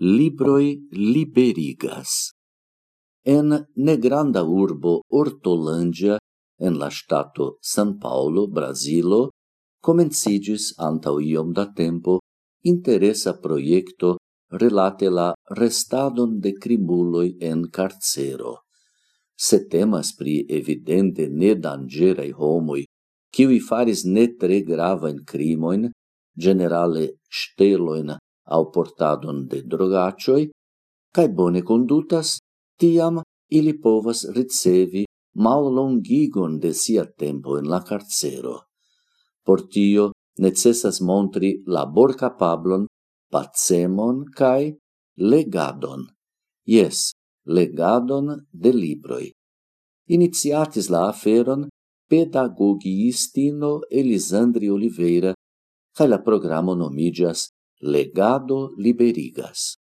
libroi liberigas. En negranda urbo Ortolandia, en la stato San Paulo, Brasilo, comencidis antau iom da tempo interesa proiecto relate la restadon de crimuloi en carcero. Se temas pri evidente ne nedangerai homoi, kiwi faris ne tre gravain crimoin, generale steloin au portadon de drogacioi, cae bone condutas, tiam ili povas ricevi mal longigon de sia tempo in la carcero. Por tio necessas montri labor capablon, pacemon cae legadon. Yes, legadon de libroi. Iniciatis la aferon pedagogiistino Elisandri Oliveira, cae la programo nomidias legado liberigas.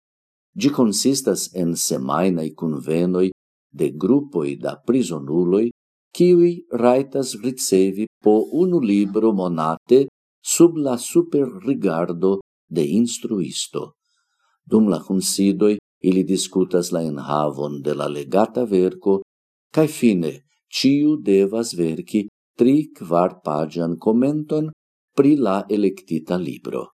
Gi consistas en semainai convenoi de gruppoi da prisonuloi kiwi raitas ricevi po unu libro monate sub la super rigardo de instruisto. Dum la considoi ili discutas la enhavon de la legata verco, cae fine ciu devas verci tri quar pagian commenton pri la electita libro.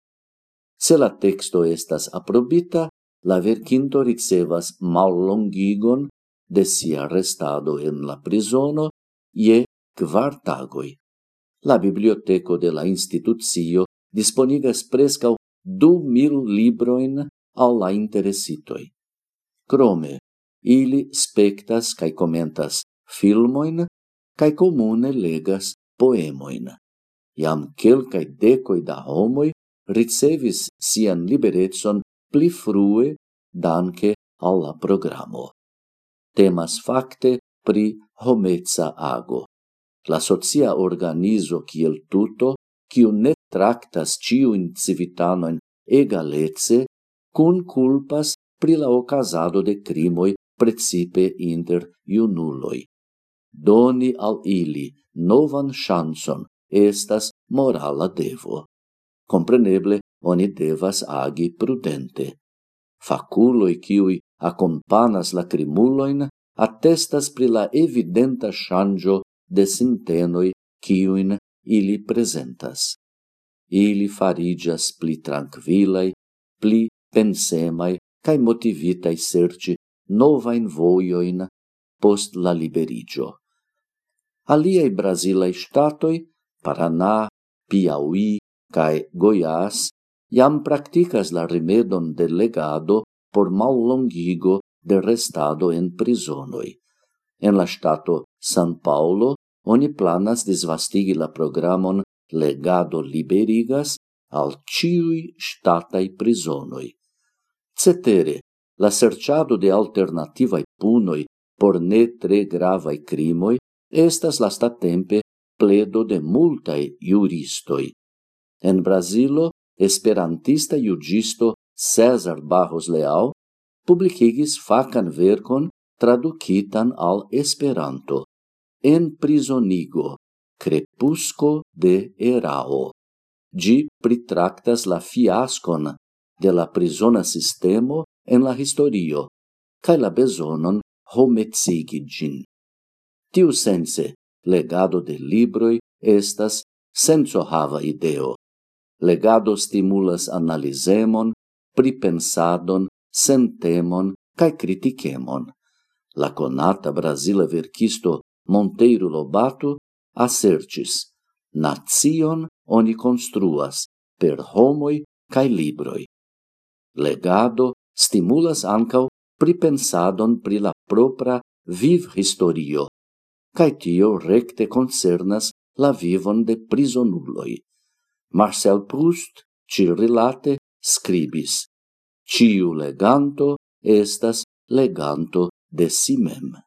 Se la texto estas aprobita, la verkinto ricevas mallongigon de sia restado en la prisono je kvar tagoj. La biblioteko de la institucio disponigas prescau du mil libroin al la interesitoi. Crome, ili spectas cae commentas filmoin cae comune legas poemoin. Iam quelcae decoi da homoi ricevis sian liberetson pli frue danke alla programo. Temas facte pri homeza ago. La socia organizo kiel tuto, kiu ne tractas ciuin civitanoin egalece, cun culpas pri la ocasado de crimoi precipe inter iunuloi. Doni al ili novan chanson estas morala devo compreneble oni devas agi prudente. Faculoi ciui accompanas la crimuloin attestas pri la evidenta shangio de sintenoi ciuin ili presentas. Ili farigias pli tranquilai, pli pensemai cae motivitai serci novain voioin post la liberigio. Aliei Brasilai statoi, Paraná, Piauí, cae Goiás iam practicas la rimedon de legado por mallongigo de restado en prisonoi. En la stato San Paulo oni planas disvastigi la programon legado liberigas al ciui statai prisonoi. Cetere, la serciado de alternativae punoi por ne tre gravae crimoi estas lastatempe pledo de multae juristoi, En Brazilo, esperantista iugisto César Barros Leal publicigis facan vercon tradukitan al Esperanto. En prisonigo, crepusco de erao. Gi pritraktas la fiaskon de la prisona sistemo en la historio, cae la besonon homecigi gin. Tiu sense, legado de libroi estas senso hava ideo, Legado stimulas analizemon, pripensadon, sentemon cae kritikemon. La conata brazila verkisto Monteiro Lobato asertis, nazion oni construas per homoi cae libroi. Legado stimulas ancau pripensadon pri la propra viv historio, cae tio recte concernas la vivon de prisonuloi. Marcel Proust ci rilate scribis. Ciu leganto estas leganto de si mem.